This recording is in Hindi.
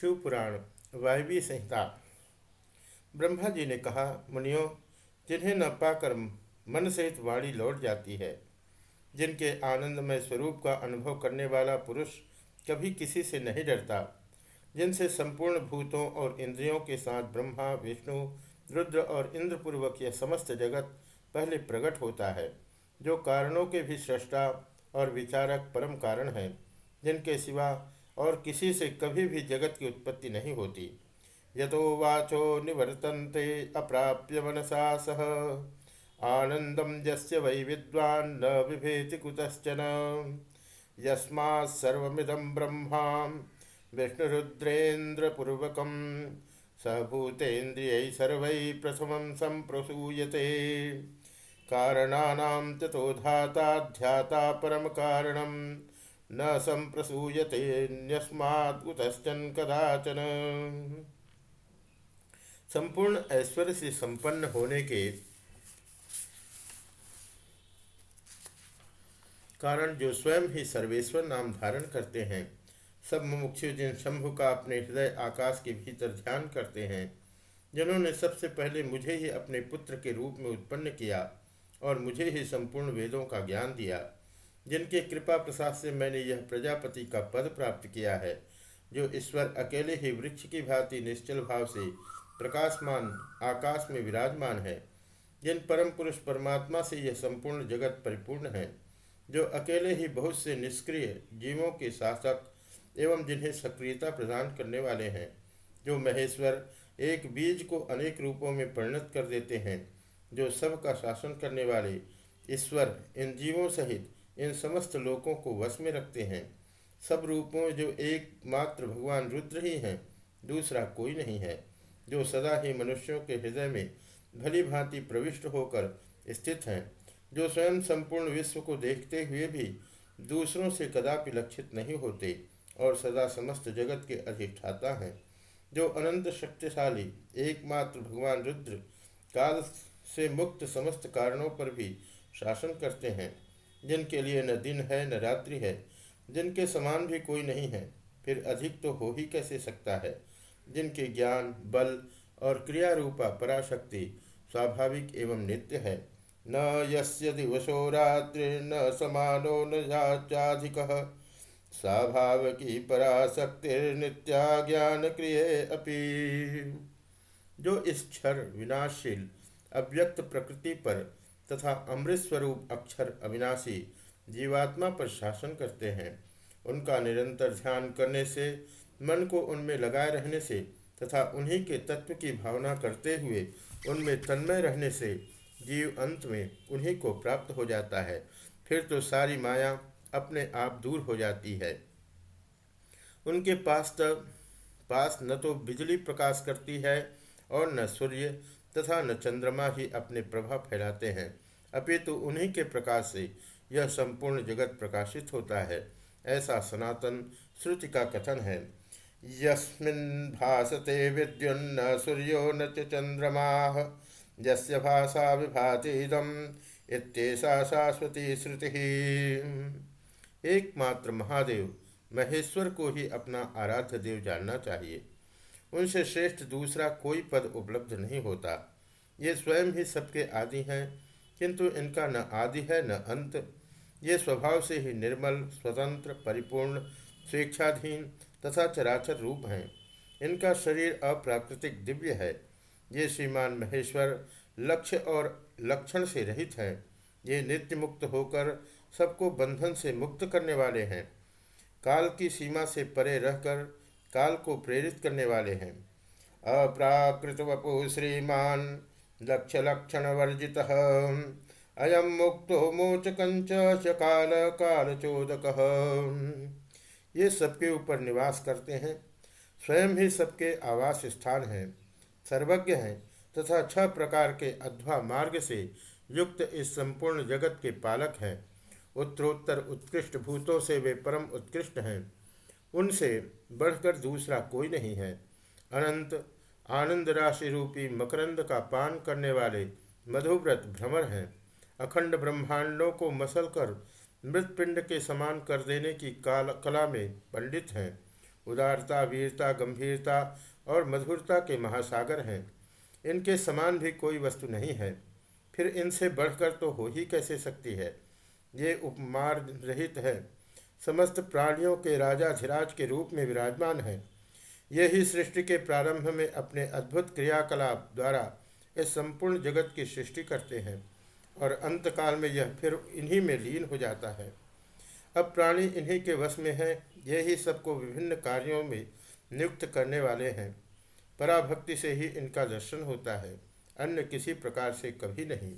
शिवपुराण वायवी संहिता ब्रह्मा जी ने कहा, मुनियों, जिन्हें न पाकर मन सहित वाणी लौट जाती है, जिनके आनंदमय स्वरूप का अनुभव करने वाला पुरुष कभी किसी से नहीं डरता, जिनसे संपूर्ण भूतों और इंद्रियों के साथ ब्रह्मा, विष्णु, रुद्र और इंद्रपूर्वक यह समस्त जगत पहले प्रकट होता है, जो कारणों के भी सृष्टा और विचारक परम कारण हैं, जिनके सिवा और किसी से कभी भी जगत की उत्पत्ति नहीं होती। यतो वाचो निवर्तन्ते, अप्राप्य मनसा सह। आनंदम जस्य वै विद्वान् न बिभेति कुतश्चन। यस्मात्सर्वमिदं ब्रह्मा विष्णुरुद्रेन्द्रपूर्वकं सहभूतेन्द्रियैः सर्वैः प्रथमं सम्प्रसूयते। कारणानां ततो धाता, ध्याता परमकारणम्। न संप्रसूयते न्यस्मात्कुतश्चन कदाचन। संपूर्ण ऐश्वर्य से संपन्न होने के कारण जो स्वयं ही सर्वेश्वर नाम धारण करते हैं, सब मुमुक्षु जिन शंभु का अपने हृदय आकाश के भीतर ध्यान करते हैं, जिन्होंने सबसे पहले मुझे ही अपने पुत्र के रूप में उत्पन्न किया और मुझे ही संपूर्ण वेदों का ज्ञान दिया। जिनके कृपा प्रसाद से मैंने यह प्रजापति का पद प्राप्त किया है, जो ईश्वर अकेले ही वृक्ष की भांति निश्चल भाव से प्रकाशमान, आकाश में विराजमान है। जिन परम पुरुष परमात्मा से यह संपूर्ण जगत परिपूर्ण है, जो अकेले ही बहुत से निष्क्रिय जीवों के शासक एवं जिन्हें सक्रियता प्रदान करने वाले हैं, जो महेश्वर एक बीज को अनेक रूपों में परिणत कर देते हैं, जो सब का शासन करने वाले ईश्वर इन जीवों सहित इन समस्त लोकों को वश में रखते हैं। सब रूपों जो एकमात्र भगवान रुद्र ही हैं, दूसरा कोई नहीं है, जो सदा ही मनुष्यों के हृदय में भली भांति प्रविष्ट होकर स्थित हैं, जो स्वयं संपूर्ण विश्व को देखते हुए भी दूसरों से कदापि लक्षित नहीं होते और सदा समस्त जगत के अधिष्ठाता हैं, जो अनंत शक्तिशाली एकमात्र भगवान रुद्र काल से मुक्त समस्त कारणों पर भी शासन करते हैं। जिनके लिए न दिन है, न रात्रि है, जिनके समान भी कोई नहीं है, फिर अधिक तो हो ही कैसे सकता है? जिनके ज्ञान, बल और क्रिया रूपा पराशक्ति स्वाभाविक एवं नित्य है, न यस्य दिवसो रात्रि, न समानो न जाचाधिक स्वाभाविकी पराशक्तिर्नित्या ज्ञान क्रिय अपि। जो इस क्षर विनाशील अव्यक्त प्रकृति पर तथा अमृत स्वरूप अक्षर अविनाशी जीवात्मा पर शासन करते हैं। उनका निरंतर ध्यान करने से, मन को उनमें लगाए रहने से तथा उन्हीं के तत्व की भावना करते हुए उनमें तन्मय रहने से जीव अंत में उन्हीं को प्राप्त हो जाता है। फिर तो सारी माया अपने आप दूर हो जाती है। उनके पास तब पास न तो बिजली प्रकाश करती है और न सूर्य तथा न चंद्रमा ही अपने प्रभाव फैलाते हैं। अपितु तो उन्हीं के प्रकाश से यह संपूर्ण जगत प्रकाशित होता है। ऐसा सनातन श्रुति का कथन है। यस्मिन् भासते विद्युन्न सूर्यो न चंद्रमा, यस्य भाषा विभातीदम इत्येषा शाश्वती श्रुति। एकमात्र महादेव महेश्वर को ही अपना आराध्य देव जानना चाहिए। उनसे श्रेष्ठ दूसरा कोई पद उपलब्ध नहीं होता। ये स्वयं ही सबके आदि हैं, किंतु इनका न आदि है, न अंत। ये स्वभाव से ही निर्मल, स्वतंत्र, परिपूर्ण, स्वेच्छाधीन तथा चराचर रूप हैं। इनका शरीर अप्राकृतिक दिव्य है। ये श्रीमान महेश्वर लक्ष्य और लक्षण से रहित हैं। ये नित्य मुक्त होकर सबको बंधन से मुक्त करने वाले हैं। काल की सीमा से परे रहकर काल को प्रेरित करने वाले हैं। अप्राकृत वपु श्रीमान लक्ष लक्षण वर्जित अयम मुक्तो मोचकंच काल काल चोदक ये सबके ऊपर निवास करते हैं। स्वयं ही सबके आवास स्थान हैं। सर्वज्ञ हैं तथा छह प्रकार के अध्वा मार्ग से युक्त इस संपूर्ण जगत के पालक हैं। उत्तरोत्तर उत्कृष्ट भूतों से वे परम उत्कृष्ट हैं। उनसे बढ़कर दूसरा कोई नहीं है। अनंत आनंद राशि रूपी मकरंद का पान करने वाले मधुव्रत भ्रमर हैं। अखंड ब्रह्मांडों को मसल कर मृतपिंड के समान कर देने की काल, कला में पंडित हैं। उदारता, वीरता, गंभीरता और मधुरता के महासागर हैं। इनके समान भी कोई वस्तु नहीं है। फिर इनसे बढ़कर तो हो ही कैसे सकती है? ये उपमार रहित है। समस्त प्राणियों के राजा धीराज के रूप में विराजमान है। यही सृष्टि के प्रारंभ में अपने अद्भुत क्रियाकलाप द्वारा इस संपूर्ण जगत की सृष्टि करते हैं और अंतकाल में यह फिर इन्हीं में लीन हो जाता है। अब प्राणी इन्हीं के वश में है यही सबको विभिन्न कार्यों में नियुक्त करने वाले हैं। पराभक्ति से ही इनका दर्शन होता है, अन्य किसी प्रकार से कभी नहीं।